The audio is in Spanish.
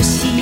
poesía.